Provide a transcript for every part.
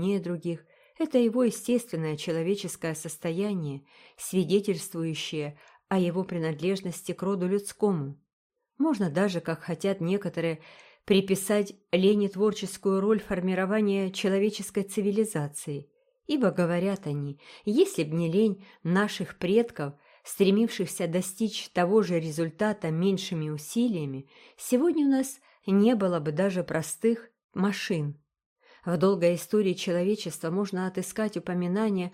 умнее других. Это его естественное человеческое состояние, свидетельствующее о его принадлежности к роду людскому. Можно даже, как хотят некоторые, приписать лени творческую роль формирования человеческой цивилизации, ибо, говорят они, если б не лень наших предков, стремившихся достичь того же результата меньшими усилиями, сегодня у нас не было бы даже простых машин. В долгой истории человечества можно отыскать упоминания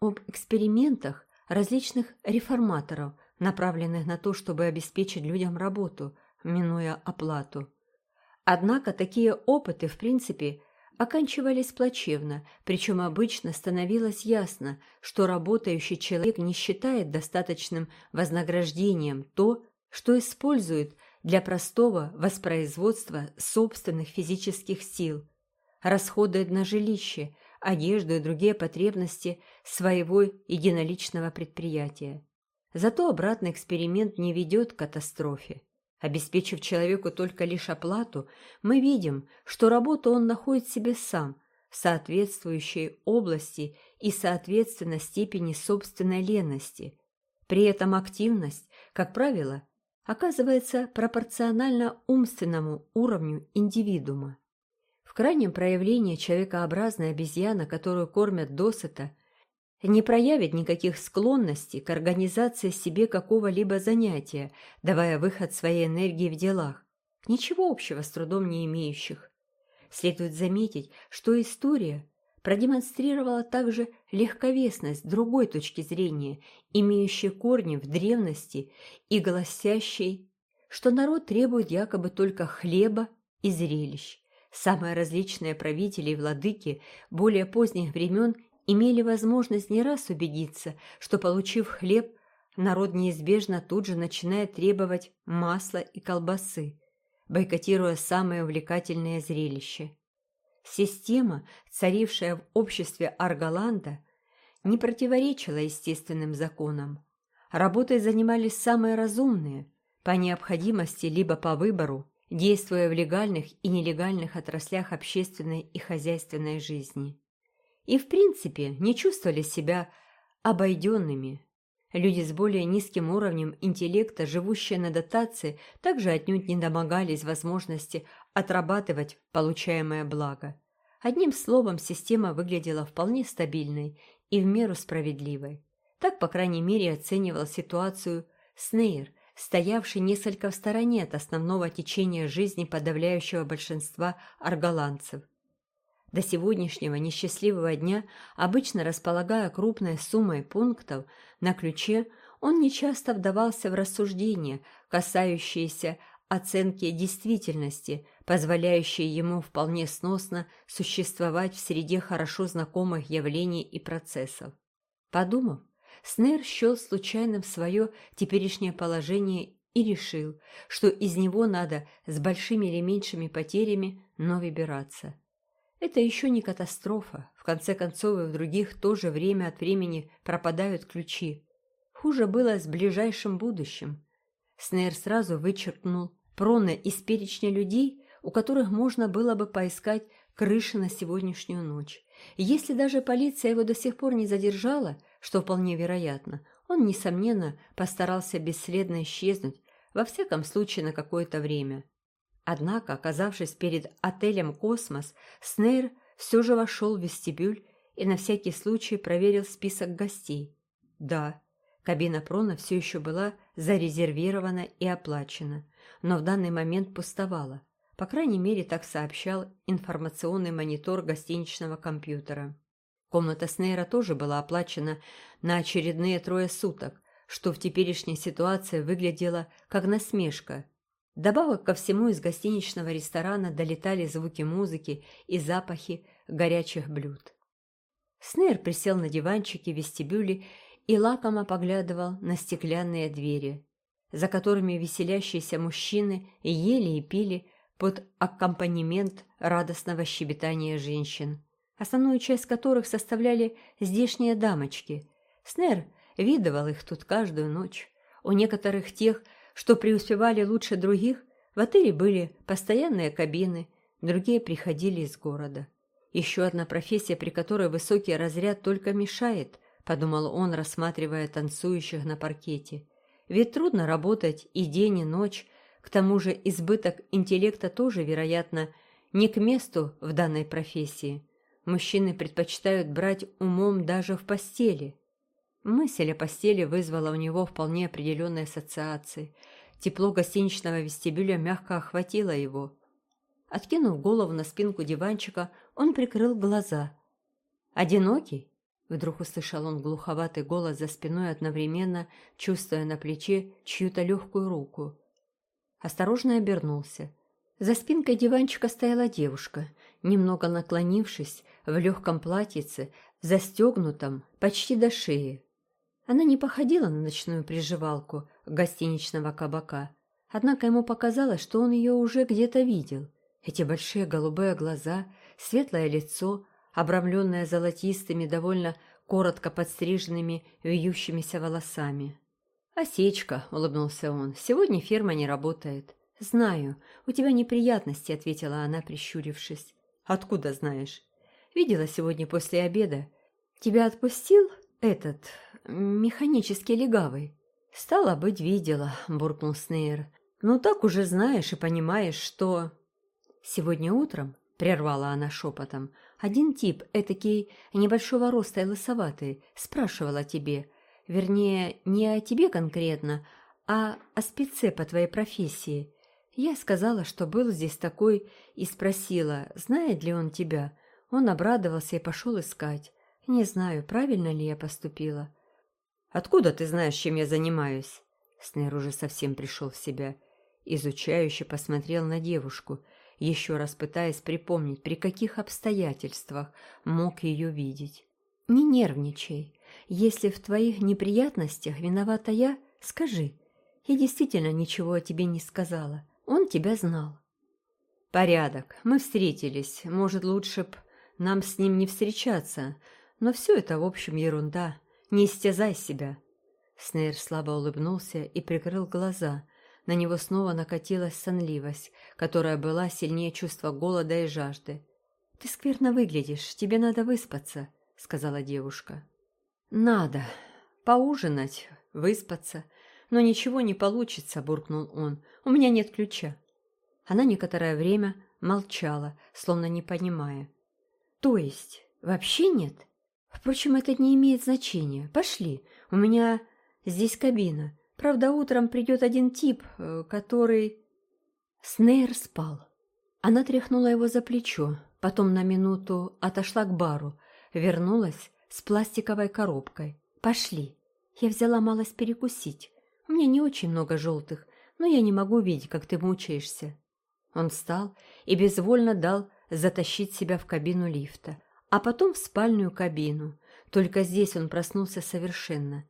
об экспериментах различных реформаторов, направленных на то, чтобы обеспечить людям работу, минуя оплату. Однако такие опыты, в принципе, оканчивались плачевно, причем обычно становилось ясно, что работающий человек не считает достаточным вознаграждением то, что использует для простого воспроизводства собственных физических сил, расходует на жилище, одежду и другие потребности своего единоличного предприятия. Зато обратный эксперимент не ведет к катастрофе. Обеспечив человеку только лишь оплату, мы видим, что работу он находит себе сам, в соответствующей области и, соответственно, степени собственной ленности. При этом активность, как правило, оказывается пропорционально умственному уровню индивидуума. В крайнем проявлении человекообразная обезьяна, которую кормят досыта, не проявит никаких склонностей к организации себе какого-либо занятия, давая выход своей энергии в делах, ничего общего с трудом не имеющих. Следует заметить, что история продемонстрировала также легковесность другой точки зрения, имеющей корни в древности и гласящей, что народ требует якобы только хлеба и зрелищ. Самые различные правители и владыки более поздних времен имели возможность не раз убедиться, что, получив хлеб, народ неизбежно тут же начинает требовать масла и колбасы, бойкотируя самые увлекательные зрелища. Система, царившая в обществе Арголанда, не противоречила естественным законам. Работой занимались самые разумные, по необходимости либо по выбору, действуя в легальных и нелегальных отраслях общественной и хозяйственной жизни и, в принципе, не чувствовали себя обойденными. Люди с более низким уровнем интеллекта, живущие на дотации, также отнюдь не домогались возможности отрабатывать получаемое благо. Одним словом, система выглядела вполне стабильной и в меру справедливой. Так, по крайней мере, оценивал ситуацию Снейр, стоявший несколько в стороне от основного течения жизни подавляющего большинства арголандцев – до сегодняшнего несчастливого дня, обычно располагая крупной суммой пунктов на ключе, он нечасто вдавался в рассуждения, касающиеся оценки действительности, позволяющие ему вполне сносно существовать в среде хорошо знакомых явлений и процессов. Подумав, Снейр счел случайным свое теперешнее положение и решил, что из него надо с большими или меньшими потерями, но выбираться. Это еще не катастрофа. В конце концов, и в других тоже время от времени пропадают ключи. Хуже было с ближайшим будущим. Снейр сразу вычеркнул Прона из перечня людей, у которых можно было бы поискать крыши на сегодняшнюю ночь. если даже полиция его до сих пор не задержала, что вполне вероятно, он, несомненно, постарался бесследно исчезнуть, во всяком случае на какое-то время. Однако, оказавшись перед отелем «Космос», Снейр все же вошел в вестибюль и на всякий случай проверил список гостей. Да, кабина Прона все еще была зарезервирована и оплачена, но в данный момент пустовала. По крайней мере, так сообщал информационный монитор гостиничного компьютера. Комната Снейра тоже была оплачена на очередные трое суток, что в теперешней ситуации выглядело как насмешка – Добавок ко всему из гостиничного ресторана долетали звуки музыки и запахи горячих блюд. Снейр присел на диванчике в вестибюле и лакомо поглядывал на стеклянные двери, за которыми веселящиеся мужчины ели и пили под аккомпанемент радостного щебетания женщин, основную часть которых составляли здешние дамочки. Снейр видывал их тут каждую ночь. У некоторых тех – что преуспевали лучше других, в отеле были постоянные кабины, другие приходили из города. Еще одна профессия, при которой высокий разряд только мешает, подумал он, рассматривая танцующих на паркете. Ведь трудно работать и день, и ночь, к тому же избыток интеллекта тоже, вероятно, не к месту в данной профессии. Мужчины предпочитают брать умом даже в постели. Мысль о постели вызвала у него вполне определенные ассоциации. Тепло гостиничного вестибюля мягко охватило его. Откинув голову на спинку диванчика, он прикрыл глаза. «Одинокий?» Вдруг услышал он глуховатый голос за спиной одновременно, чувствуя на плече чью-то легкую руку. Осторожно обернулся. За спинкой диванчика стояла девушка, немного наклонившись, в легком платьице, застегнутом почти до шеи. Она не походила на ночную приживалку гостиничного кабака, однако ему показалось, что он ее уже где-то видел. Эти большие голубые глаза, светлое лицо, обрамленное золотистыми, довольно коротко подстриженными, вьющимися волосами. «Осечка», — улыбнулся он, — «сегодня ферма не работает». «Знаю, у тебя неприятности», — ответила она, прищурившись. «Откуда знаешь?» «Видела сегодня после обеда. Тебя отпустил этот механический легавый?» «Стало быть, видела», — буркнул Снейр. «Ну так уже знаешь и понимаешь, что...» «Сегодня утром», — прервала она шепотом, — «один тип, этакий небольшого роста и лысоватый, спрашивал о тебе. Вернее, не о тебе конкретно, а о спеце по твоей профессии. Я сказала, что был здесь такой, и спросила, знает ли он тебя. Он обрадовался и пошел искать. Не знаю, правильно ли я поступила. «Откуда ты знаешь, чем я занимаюсь?» Снейр уже совсем пришел в себя. Изучающе посмотрел на девушку, еще раз пытаясь припомнить, при каких обстоятельствах мог ее видеть. «Не нервничай. Если в твоих неприятностях виновата я, скажи. Я действительно ничего о тебе не сказала. Он тебя знал. Порядок. Мы встретились. Может, лучше б нам с ним не встречаться. Но все это, в общем, ерунда. Не истязай себя. Снейр слабо улыбнулся и прикрыл глаза. На него снова накатилась сонливость, которая была сильнее чувства голода и жажды. «Ты скверно выглядишь, тебе надо выспаться», — сказала девушка. «Надо. Поужинать, выспаться. «Но ничего не получится», — буркнул он. «У меня нет ключа». Она некоторое время молчала, словно не понимая. «То есть, вообще нет? Впрочем, это не имеет значения. Пошли, у меня здесь кабина. Правда, утром придет один тип, э, который...» Снейр спал. Она тряхнула его за плечо, потом на минуту отошла к бару, вернулась с пластиковой коробкой. «Пошли. Я взяла малость перекусить. У меня не очень много желтых, но я не могу видеть, как ты мучаешься». Он встал и безвольно дал затащить себя в кабину лифта, а потом в спальную кабину. Только здесь он проснулся совершенно.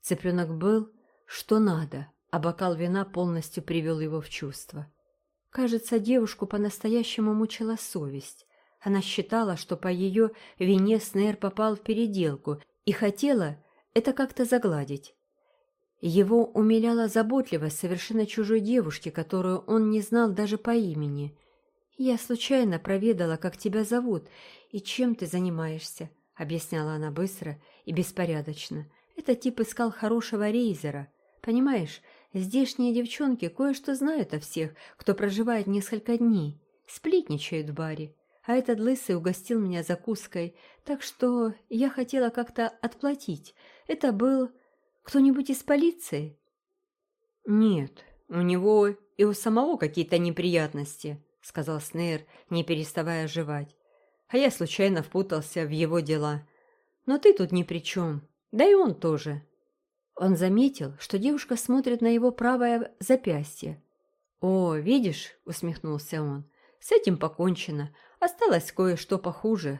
Цыпленок был, что надо, а бокал вина полностью привел его в чувство. Кажется, девушку по-настоящему мучила совесть. Она считала, что по ее вине Снейр попал в переделку и хотела это как-то загладить. Его умиляла заботливость совершенно чужой девушки, которую он не знал даже по имени. «Я случайно проведала, как тебя зовут и чем ты занимаешься», — объясняла она быстро и беспорядочно. «Этот тип искал хорошего рейзера. Понимаешь, здешние девчонки кое-что знают о всех, кто проживает несколько дней, сплетничают в баре. А этот лысый угостил меня закуской, так что я хотела как-то отплатить. Это был кто-нибудь из полиции? Нет, у него и у самого какие-то неприятности, сказал Снейр, не переставая жевать. А я случайно впутался в его дела. Но ты тут ни при чем. Да и он тоже. Он заметил, что девушка смотрит на его правое запястье. «О, видишь?» — усмехнулся он. «С этим покончено. Осталось кое-что похуже.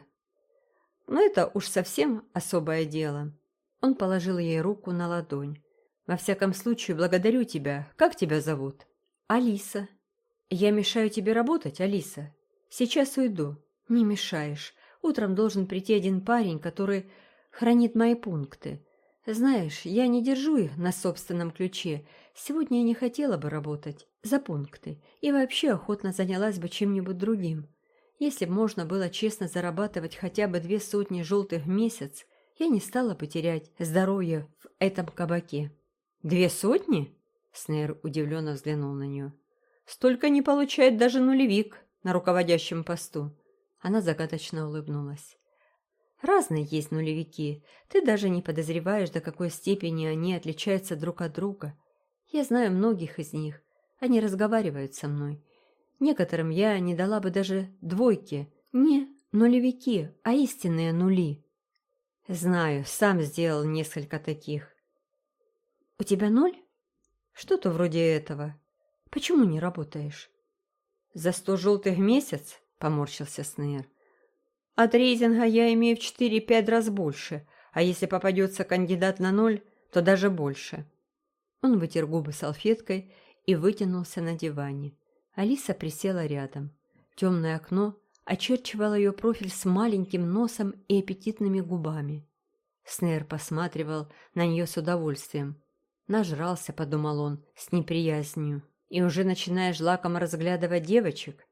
Но это уж совсем особое дело. Он положил ей руку на ладонь. «Во всяком случае, благодарю тебя. Как тебя зовут?» «Алиса». «Я мешаю тебе работать, Алиса?» «Сейчас уйду». «Не мешаешь. Утром должен прийти один парень, который хранит мои пункты. Знаешь, я не держу их на собственном ключе. Сегодня я не хотела бы работать за пункты и вообще охотно занялась бы чем-нибудь другим. Если бы можно было честно зарабатывать хотя бы две сотни желтых в месяц, я не стала бы терять здоровье в этом кабаке. «Две сотни?» Снейр удивленно взглянул на нее. «Столько не получает даже нулевик на руководящем посту». Она загадочно улыбнулась. «Разные есть нулевики. Ты даже не подозреваешь, до какой степени они отличаются друг от друга. Я знаю многих из них. Они разговаривают со мной. Некоторым я не дала бы даже двойки. Не нулевики, а истинные нули. Знаю, сам сделал несколько таких. У тебя ноль? Что-то вроде этого. Почему не работаешь? За сто желтых в месяц? Поморщился Снейр. От рейтинга я имею в четыре-пять раз больше, а если попадется кандидат на ноль, то даже больше. Он вытер губы салфеткой и вытянулся на диване. Алиса присела рядом. Темное окно очерчивало ее профиль с маленьким носом и аппетитными губами. Снейр посматривал на нее с удовольствием. Нажрался, подумал он, с неприязнью. И уже начинаешь лаком разглядывать девочек?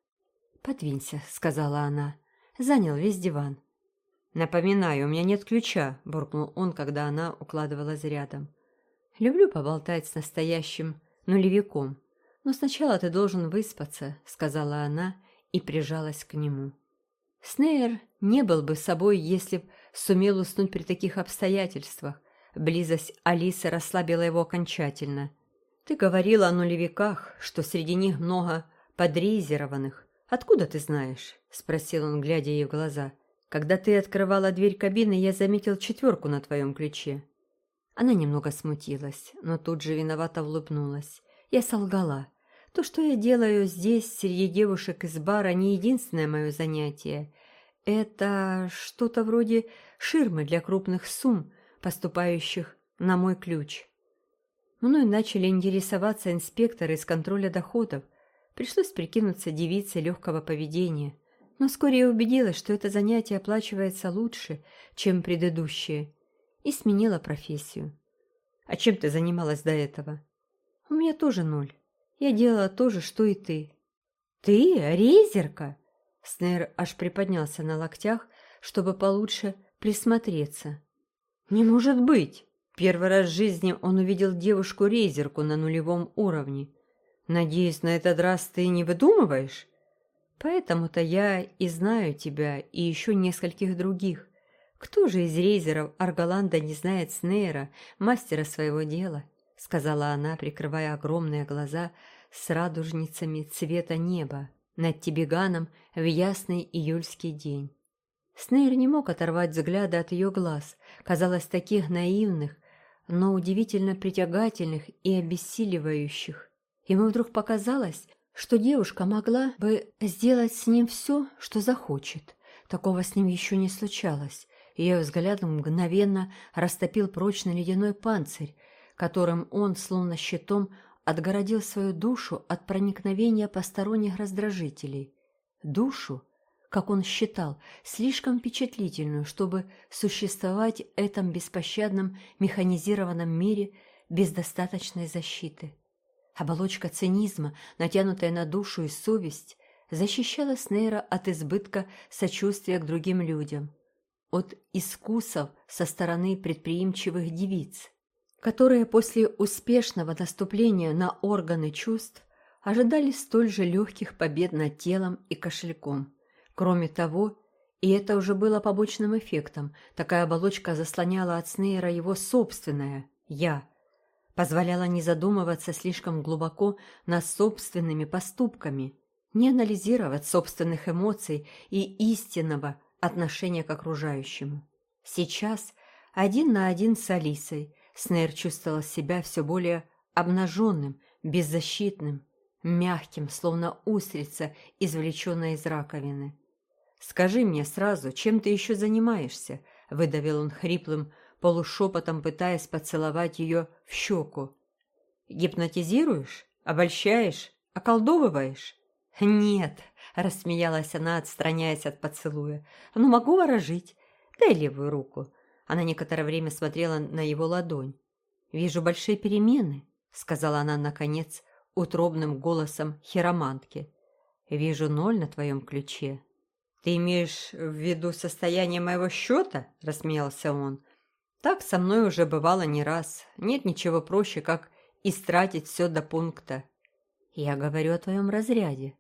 «Подвинься», — сказала она. Занял весь диван. «Напоминаю, у меня нет ключа», — буркнул он, когда она укладывалась рядом. «Люблю поболтать с настоящим нулевиком, но сначала ты должен выспаться», — сказала она и прижалась к нему. Снейр не был бы собой, если б сумел уснуть при таких обстоятельствах. Близость Алисы расслабила его окончательно. «Ты говорила о нулевиках, что среди них много подрезерованных. Откуда ты знаешь?» — спросил он, глядя ей в глаза. «Когда ты открывала дверь кабины, я заметил четверку на твоем ключе». Она немного смутилась, но тут же виновато улыбнулась. Я солгала. То, что я делаю здесь, среди девушек из бара, не единственное мое занятие. Это что-то вроде ширмы для крупных сумм, поступающих на мой ключ. Мной начали интересоваться инспекторы из контроля доходов. Пришлось прикинуться девицей легкого поведения. Но вскоре я убедилась, что это занятие оплачивается лучше, чем предыдущее, и сменила профессию. А чем ты занималась до этого? У меня тоже ноль. Я делала то же, что и ты. Ты? Резерка? Снейр аж приподнялся на локтях, чтобы получше присмотреться. Не может быть! Первый раз в жизни он увидел девушку-резерку на нулевом уровне. Надеюсь, на этот раз ты не выдумываешь? Поэтому-то я и знаю тебя, и еще нескольких других. Кто же из рейзеров Арголанда не знает Снейра, мастера своего дела? — сказала она, прикрывая огромные глаза с радужницами цвета неба над Тибиганом в ясный июльский день. Снейр не мог оторвать взгляда от ее глаз, казалось, таких наивных, но удивительно притягательных и обессиливающих. Ему вдруг показалось, что девушка могла бы сделать с ним все, что захочет. Такого с ним еще не случалось. Ее взглядом мгновенно растопил прочный ледяной панцирь, которым он, словно щитом, отгородил свою душу от проникновения посторонних раздражителей. Душу, как он считал, слишком впечатлительную, чтобы существовать в этом беспощадном механизированном мире без достаточной защиты. Оболочка цинизма, натянутая на душу и совесть, защищала Снейра от избытка сочувствия к другим людям, от искусов со стороны предприимчивых девиц которые после успешного наступления на органы чувств ожидали столь же легких побед над телом и кошельком. Кроме того, и это уже было побочным эффектом, такая оболочка заслоняла от Снейра его собственное «я», позволяла не задумываться слишком глубоко над собственными поступками, не анализировать собственных эмоций и истинного отношения к окружающему. Сейчас, один на один с Алисой, Снейр чувствовал себя все более обнаженным, беззащитным, мягким, словно устрица, извлеченная из раковины. «Скажи мне сразу, чем ты еще занимаешься?» — выдавил он хриплым, полушепотом пытаясь поцеловать ее в щеку. «Гипнотизируешь? Обольщаешь? Околдовываешь?» «Нет», — рассмеялась она, отстраняясь от поцелуя. «Ну, могу ворожить. Дай левую руку. Она некоторое время смотрела на его ладонь. «Вижу большие перемены», — сказала она, наконец, утробным голосом хиромантки. «Вижу ноль на твоем ключе». «Ты имеешь в виду состояние моего счета?» – рассмеялся он. «Так со мной уже бывало не раз. Нет ничего проще, как истратить все до пункта». «Я говорю о твоем разряде.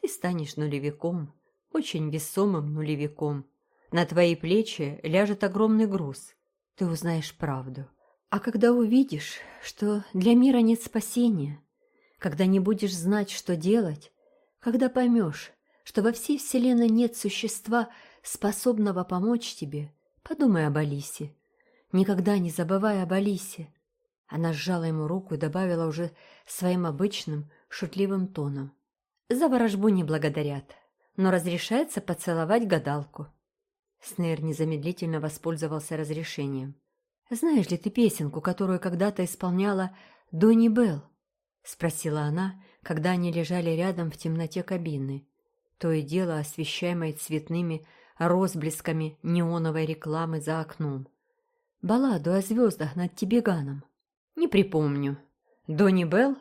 Ты станешь нулевиком, очень весомым нулевиком. На твои плечи ляжет огромный груз. Ты узнаешь правду. А когда увидишь, что для мира нет спасения, когда не будешь знать, что делать, когда поймешь, что во всей вселенной нет существа, способного помочь тебе, подумай об Алисе. Никогда не забывай об Алисе. Она сжала ему руку и добавила уже своим обычным, шутливым тоном. За ворожбу не благодарят, но разрешается поцеловать гадалку. Снейр незамедлительно воспользовался разрешением. «Знаешь ли ты песенку, которую когда-то исполняла Донни Белл?» — спросила она, когда они лежали рядом в темноте кабины, то и дело освещаемой цветными розблесками неоновой рекламы за окном. «Балладу о звездах над Тибеганом». «Не припомню. Донни Белл?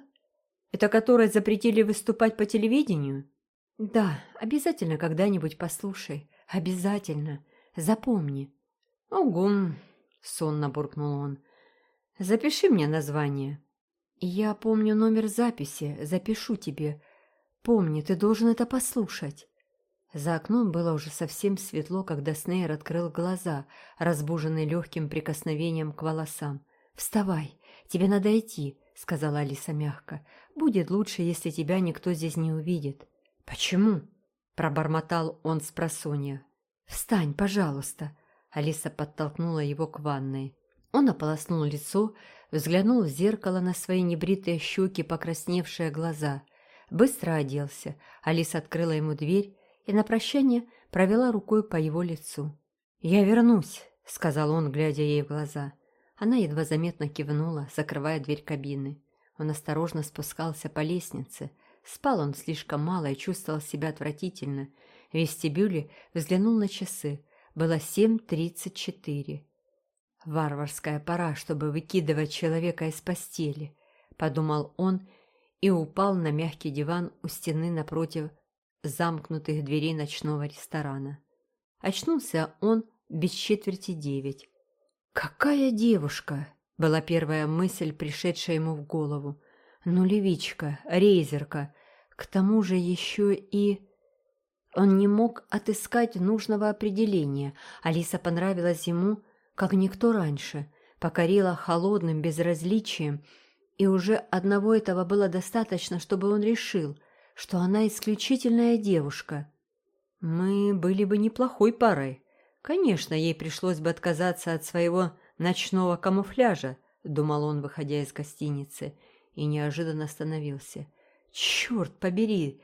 Это которой запретили выступать по телевидению?» «Да, обязательно когда-нибудь послушай. Обязательно. Запомни». «Угу», — сонно буркнул он. «Запиши мне название». «Я помню номер записи, запишу тебе. Помни, ты должен это послушать». За окном было уже совсем светло, когда Снейр открыл глаза, разбуженный легким прикосновением к волосам. «Вставай, тебе надо идти», — сказала Алиса мягко. «Будет лучше, если тебя никто здесь не увидит». «Почему?» — пробормотал он с просонья. «Встань, пожалуйста», — Алиса подтолкнула его к ванной. Он ополоснул лицо, взглянул в зеркало на свои небритые щеки, покрасневшие глаза. Быстро оделся. Алиса открыла ему дверь и на прощание провела рукой по его лицу. «Я вернусь», — сказал он, глядя ей в глаза. Она едва заметно кивнула, закрывая дверь кабины. Он осторожно спускался по лестнице. Спал он слишком мало и чувствовал себя отвратительно. В вестибюле взглянул на часы. Было семь тридцать четыре. Варварская пора, чтобы выкидывать человека из постели, подумал он и упал на мягкий диван у стены напротив замкнутых дверей ночного ресторана. Очнулся он без четверти девять. «Какая девушка!» — была первая мысль, пришедшая ему в голову. «Нулевичка, рейзерка, к тому же еще и...» Он не мог отыскать нужного определения. Алиса понравилась ему как никто раньше, покорила холодным безразличием, и уже одного этого было достаточно, чтобы он решил, что она исключительная девушка. Мы были бы неплохой парой. Конечно, ей пришлось бы отказаться от своего ночного камуфляжа, думал он, выходя из гостиницы, и неожиданно остановился. Черт побери!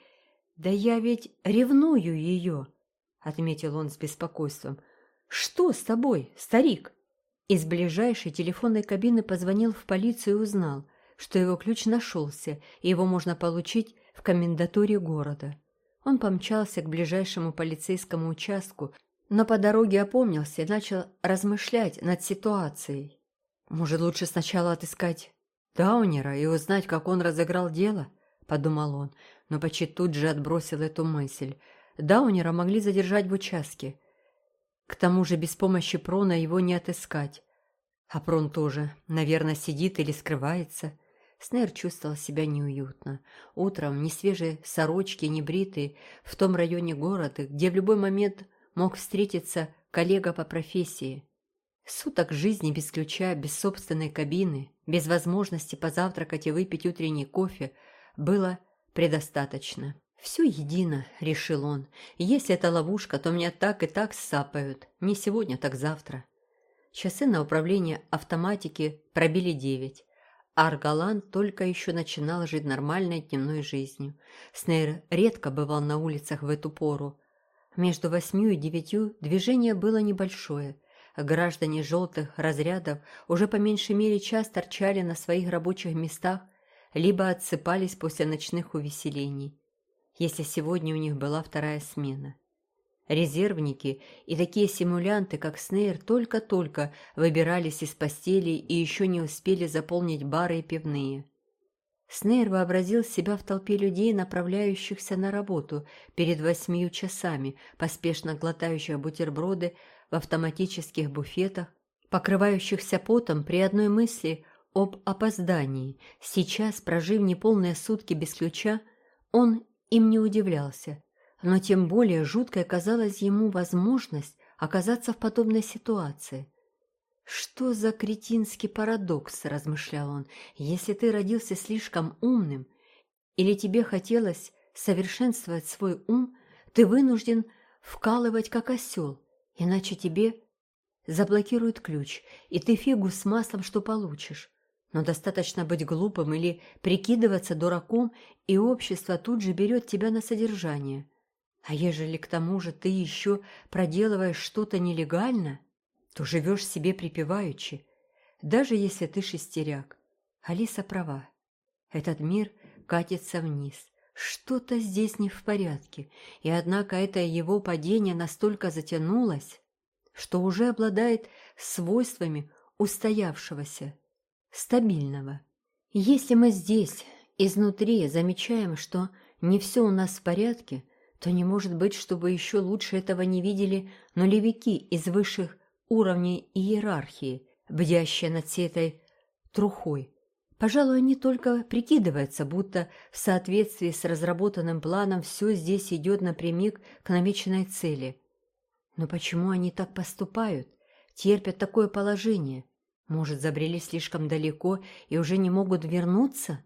Да я ведь ревную ее, отметил он с беспокойством. «Что с тобой, старик?» Из ближайшей телефонной кабины позвонил в полицию и узнал, что его ключ нашелся, и его можно получить в комендатуре города. Он помчался к ближайшему полицейскому участку, но по дороге опомнился и начал размышлять над ситуацией. «Может, лучше сначала отыскать Даунера и узнать, как он разыграл дело?» – подумал он, но почти тут же отбросил эту мысль. Даунера могли задержать в участке, к тому же без помощи Прона его не отыскать. А Прон тоже, наверное, сидит или скрывается. Снейр чувствовал себя неуютно. Утром, ни свежей сорочки, ни бритый, в том районе города, где в любой момент мог встретиться коллега по профессии. Суток жизни без ключа, без собственной кабины, без возможности позавтракать и выпить утренний кофе было предостаточно. «Все едино», — решил он. «Если это ловушка, то меня так и так сапают. Не сегодня, так завтра». Часы на управление автоматики пробили девять. Аргалан только еще начинал жить нормальной дневной жизнью. Снейр редко бывал на улицах в эту пору. Между восьмью и девятью движение было небольшое. Граждане желтых разрядов уже по меньшей мере час торчали на своих рабочих местах, либо отсыпались после ночных увеселений если сегодня у них была вторая смена. Резервники и такие симулянты, как Снейр, только-только выбирались из постели и еще не успели заполнить бары и пивные. Снейр вообразил себя в толпе людей, направляющихся на работу перед восьмию часами, поспешно глотающих бутерброды в автоматических буфетах, покрывающихся потом при одной мысли об опоздании. Сейчас, прожив неполные сутки без ключа, он им не удивлялся. Но тем более жуткой казалась ему возможность оказаться в подобной ситуации. «Что за кретинский парадокс?» – размышлял он. «Если ты родился слишком умным, или тебе хотелось совершенствовать свой ум, ты вынужден вкалывать как осел, иначе тебе заблокируют ключ, и ты фигу с маслом что получишь. Но достаточно быть глупым или прикидываться дураком, и общество тут же берет тебя на содержание. А ежели к тому же ты еще проделываешь что-то нелегально – то живешь себе припеваючи, даже если ты шестеряк. Алиса права. Этот мир катится вниз. Что-то здесь не в порядке, и однако это его падение настолько затянулось, что уже обладает свойствами устоявшегося, стабильного. Если мы здесь, изнутри, замечаем, что не все у нас в порядке, то не может быть, чтобы еще лучше этого не видели нулевики из высших уровней иерархии, бдящая над всей этой трухой. Пожалуй, они только прикидываются, будто в соответствии с разработанным планом все здесь идет напрямик к намеченной цели. Но почему они так поступают, терпят такое положение? Может, забрели слишком далеко и уже не могут вернуться?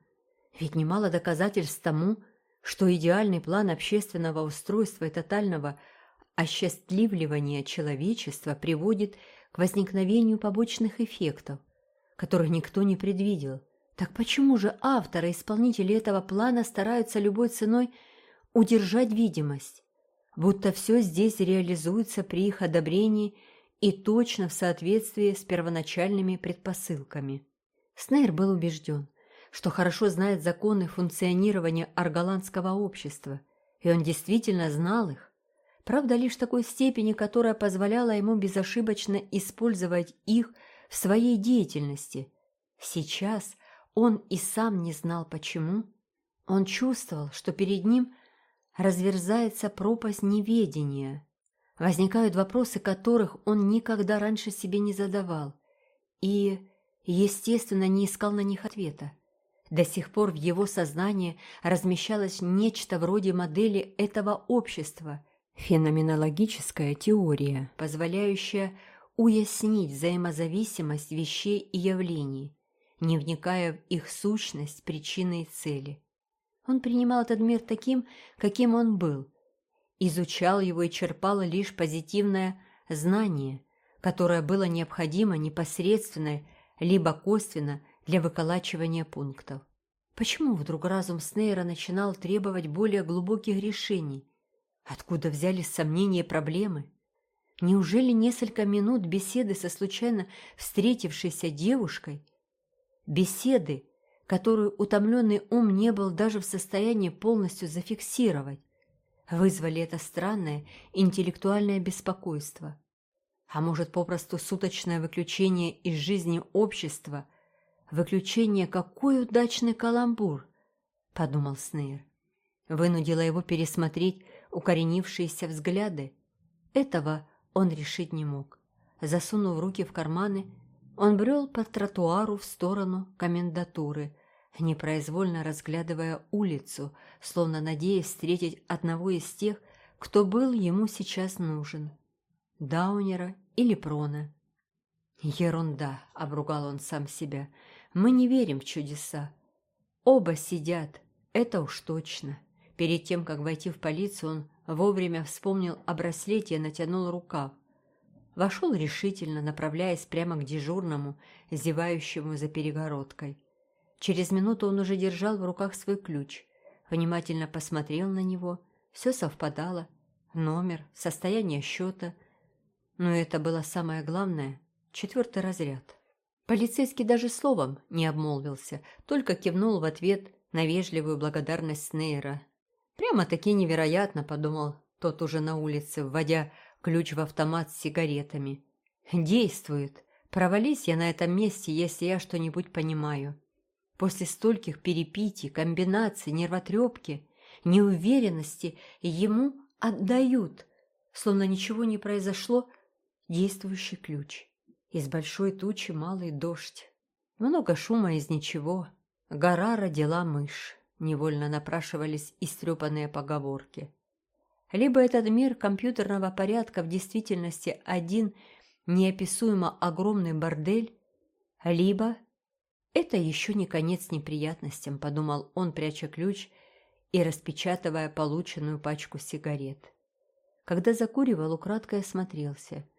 Ведь немало доказательств тому, что идеальный план общественного устройства и тотального Осчастливливание человечества приводит к возникновению побочных эффектов, которых никто не предвидел. Так почему же авторы и исполнители этого плана стараются любой ценой удержать видимость, будто все здесь реализуется при их одобрении и точно в соответствии с первоначальными предпосылками? Снейр был убежден, что хорошо знает законы функционирования арголандского общества, и он действительно знал их, правда лишь в такой степени, которая позволяла ему безошибочно использовать их в своей деятельности. Сейчас он и сам не знал почему. Он чувствовал, что перед ним разверзается пропасть неведения. Возникают вопросы, которых он никогда раньше себе не задавал и, естественно, не искал на них ответа. До сих пор в его сознании размещалось нечто вроде модели этого общества, Феноменологическая теория, позволяющая уяснить взаимозависимость вещей и явлений, не вникая в их сущность, причины и цели. Он принимал этот мир таким, каким он был, изучал его и черпал лишь позитивное знание, которое было необходимо непосредственно либо косвенно для выколачивания пунктов. Почему вдруг разум Снейра начинал требовать более глубоких решений – Откуда взялись сомнения и проблемы? Неужели несколько минут беседы со случайно встретившейся девушкой, беседы, которую утомленный ум не был даже в состоянии полностью зафиксировать, вызвали это странное интеллектуальное беспокойство? А может, попросту суточное выключение из жизни общества, выключение «какой удачный каламбур», — подумал Снейр. Вынудило его пересмотреть укоренившиеся взгляды. Этого он решить не мог. Засунув руки в карманы, он брел по тротуару в сторону комендатуры, непроизвольно разглядывая улицу, словно надеясь встретить одного из тех, кто был ему сейчас нужен. Даунера или Прона. «Ерунда», — обругал он сам себя, — «мы не верим в чудеса. Оба сидят, это уж точно». Перед тем, как войти в полицию, он вовремя вспомнил о браслете и натянул рукав. Вошел решительно, направляясь прямо к дежурному, зевающему за перегородкой. Через минуту он уже держал в руках свой ключ, внимательно посмотрел на него, все совпадало, номер, состояние счета. Но это было самое главное — четвертый разряд. Полицейский даже словом не обмолвился, только кивнул в ответ на вежливую благодарность Снейра Прямо-таки невероятно, подумал тот уже на улице, вводя ключ в автомат с сигаретами. Действует. Провались я на этом месте, если я что-нибудь понимаю. После стольких перепитий, комбинаций, нервотрепки, неуверенности ему отдают, словно ничего не произошло, действующий ключ. Из большой тучи малый дождь. Много шума из ничего. Гора родила мышь. Невольно напрашивались истрепанные поговорки. Либо этот мир компьютерного порядка в действительности один неописуемо огромный бордель, либо это еще не конец неприятностям, подумал он, пряча ключ и распечатывая полученную пачку сигарет. Когда закуривал, украдкой осмотрелся.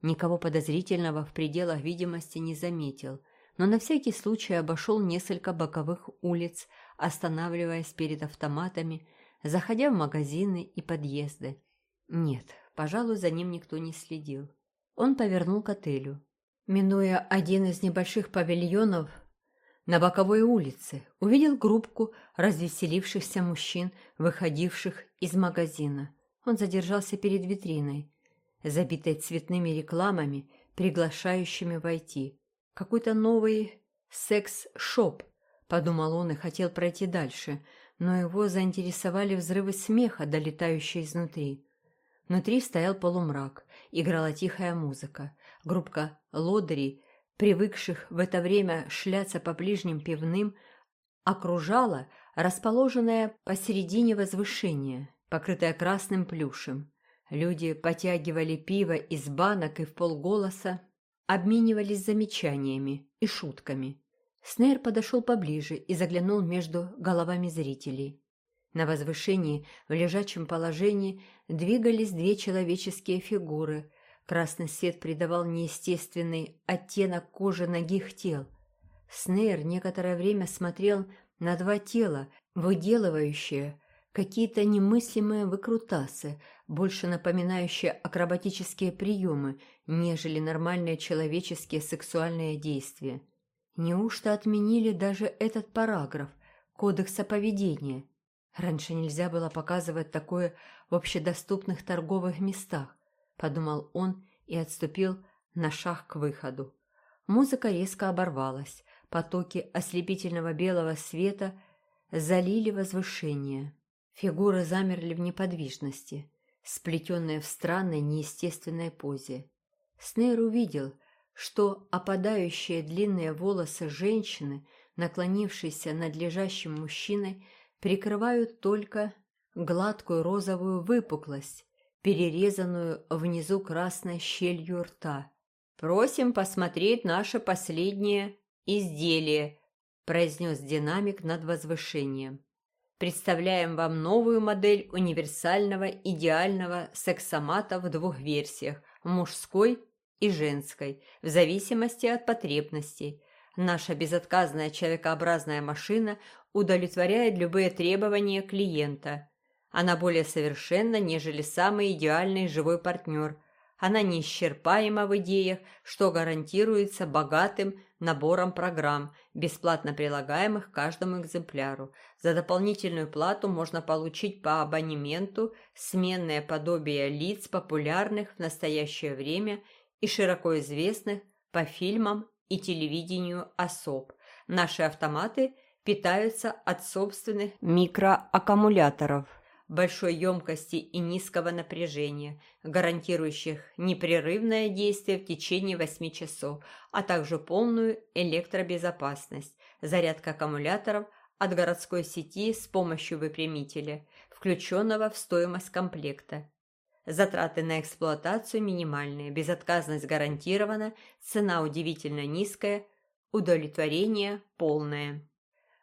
Никого подозрительного в пределах видимости не заметил, но на всякий случай обошел несколько боковых улиц, останавливаясь перед автоматами, заходя в магазины и подъезды. Нет, пожалуй, за ним никто не следил. Он повернул к отелю. Минуя один из небольших павильонов на боковой улице, увидел группку развеселившихся мужчин, выходивших из магазина. Он задержался перед витриной, забитой цветными рекламами, приглашающими войти. Какой-то новый секс-шоп, подумал он и хотел пройти дальше, но его заинтересовали взрывы смеха, долетающие изнутри. Внутри стоял полумрак, играла тихая музыка. Группка лодырей, привыкших в это время шляться по ближним пивным, окружала расположенное посередине возвышение, покрытое красным плюшем. Люди потягивали пиво из банок и в полголоса обменивались замечаниями и шутками. Снейр подошел поближе и заглянул между головами зрителей. На возвышении, в лежачем положении, двигались две человеческие фигуры. Красный свет придавал неестественный оттенок кожи ногих тел. Снейр некоторое время смотрел на два тела, выделывающие какие-то немыслимые выкрутасы, больше напоминающие акробатические приемы, нежели нормальные человеческие сексуальные действия. Неужто отменили даже этот параграф Кодекса поведения? Раньше нельзя было показывать такое в общедоступных торговых местах, подумал он и отступил на шаг к выходу. Музыка резко оборвалась, потоки ослепительного белого света залили возвышение. Фигуры замерли в неподвижности, сплетенные в странной неестественной позе. Снейр увидел, что опадающие длинные волосы женщины, наклонившейся над лежащим мужчиной, прикрывают только гладкую розовую выпуклость, перерезанную внизу красной щелью рта. «Просим посмотреть наше последнее изделие», произнес динамик над возвышением. Представляем вам новую модель универсального идеального сексомата в двух версиях – мужской и женской, в зависимости от потребностей. Наша безотказная человекообразная машина удовлетворяет любые требования клиента. Она более совершенна, нежели самый идеальный живой партнер – она неисчерпаема в идеях, что гарантируется богатым набором программ, бесплатно прилагаемых каждому экземпляру. За дополнительную плату можно получить по абонементу сменное подобие лиц, популярных в настоящее время и широко известных по фильмам и телевидению особ. Наши автоматы питаются от собственных микроаккумуляторов большой емкости и низкого напряжения, гарантирующих непрерывное действие в течение 8 часов, а также полную электробезопасность, зарядка аккумуляторов от городской сети с помощью выпрямителя, включенного в стоимость комплекта. Затраты на эксплуатацию минимальные, безотказность гарантирована, цена удивительно низкая, удовлетворение полное.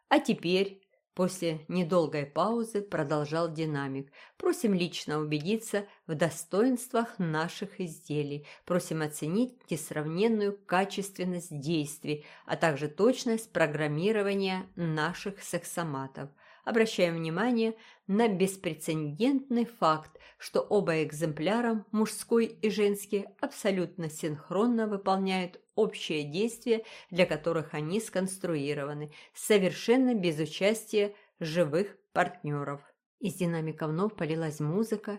А теперь После недолгой паузы продолжал динамик. «Просим лично убедиться в достоинствах наших изделий. Просим оценить несравненную качественность действий, а также точность программирования наших сексоматов. Обращаем внимание на беспрецедентный факт, что оба экземпляра, мужской и женский, абсолютно синхронно выполняют общие действия, для которых они сконструированы, совершенно без участия живых партнеров. Из динамиков вновь полилась музыка,